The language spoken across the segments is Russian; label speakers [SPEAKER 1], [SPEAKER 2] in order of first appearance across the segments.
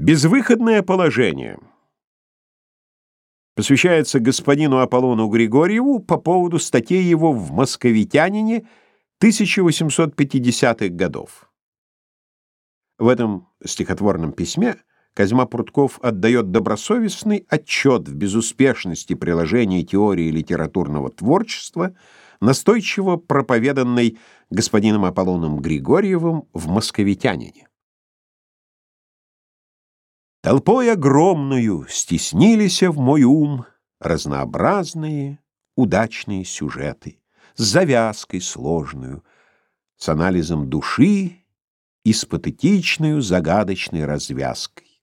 [SPEAKER 1] Безвыходное положение. Посвящается господину Аполлону Григорьеву по поводу статей его в «Московитянине» 1850-х годов. В этом стихотворном письме Козьма Прутков отдает добросовестный отчет в безуспешности приложения теории литературного творчества, настойчиво проповеданной господином Аполлоном Григорьевым в «Московитянине». Толпой огромную стеснились в мой ум разнообразные, удачные сюжеты с завязкой сложную, с анализом души и с патетичной загадочной развязкой.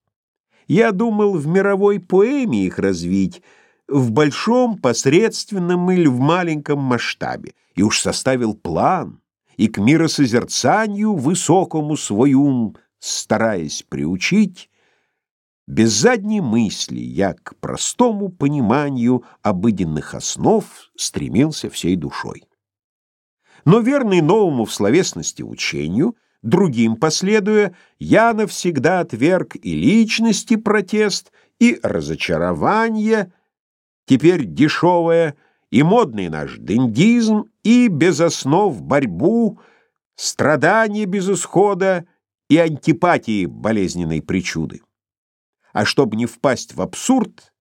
[SPEAKER 1] Я думал в мировой поэме их развить в большом, посредственном или в маленьком масштабе, и уж составил план, и к миросозерцанию высокому свой ум, стараясь приучить, без задней мысли я к простому пониманию обыденных основ стремился всей душой. Но верный новому в словесности учению, другим последуя, я навсегда отверг и личности протест, и разочарование, теперь дешевое, и модный наш дендизм, и без основ борьбу, страдания без исхода и антипатии болезненной причуды а чтобы не впасть в абсурд,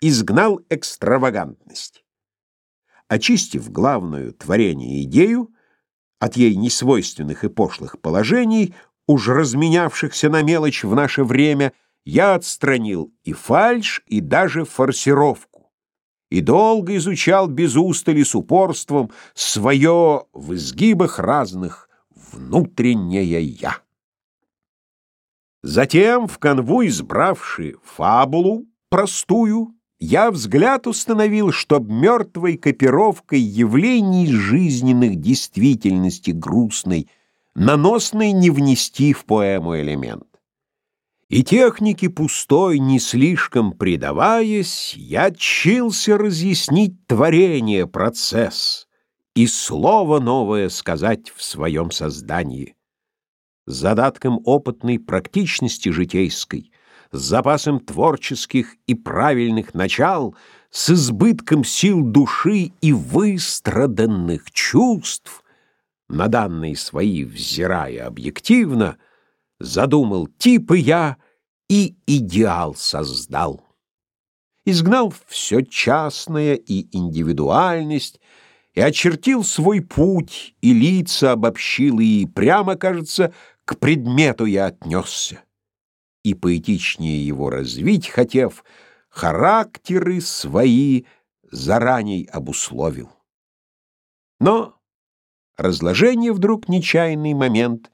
[SPEAKER 1] изгнал экстравагантность. Очистив главную творение идею от ей несвойственных и пошлых положений, уж разменявшихся на мелочь в наше время, я отстранил и фальшь, и даже форсировку, и долго изучал без устали с упорством свое в изгибах разных внутреннее «я». Затем, в канву избравши фабулу простую, я взгляд установил, чтоб мертвой копировкой явлений жизненных действительности грустной, наносной не внести в поэму элемент. И техники пустой, не слишком предаваясь, я чился разъяснить творение, процесс и слово новое сказать в своем создании задатком опытной практичности житейской, с запасом творческих и правильных начал, с избытком сил души и выстраданных чувств, на данные свои взирая объективно, задумал типы я и идеал создал. Изгнал все частное и индивидуальность, и очертил свой путь, и лица обобщил, и прямо, кажется, к предмету я отнесся. И поэтичнее его развить, хотев, характеры свои заранее обусловил. Но разложение вдруг нечаянный момент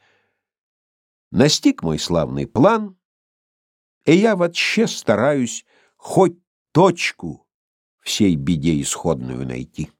[SPEAKER 1] настиг мой славный план, и я вообще стараюсь хоть точку всей беде исходную найти.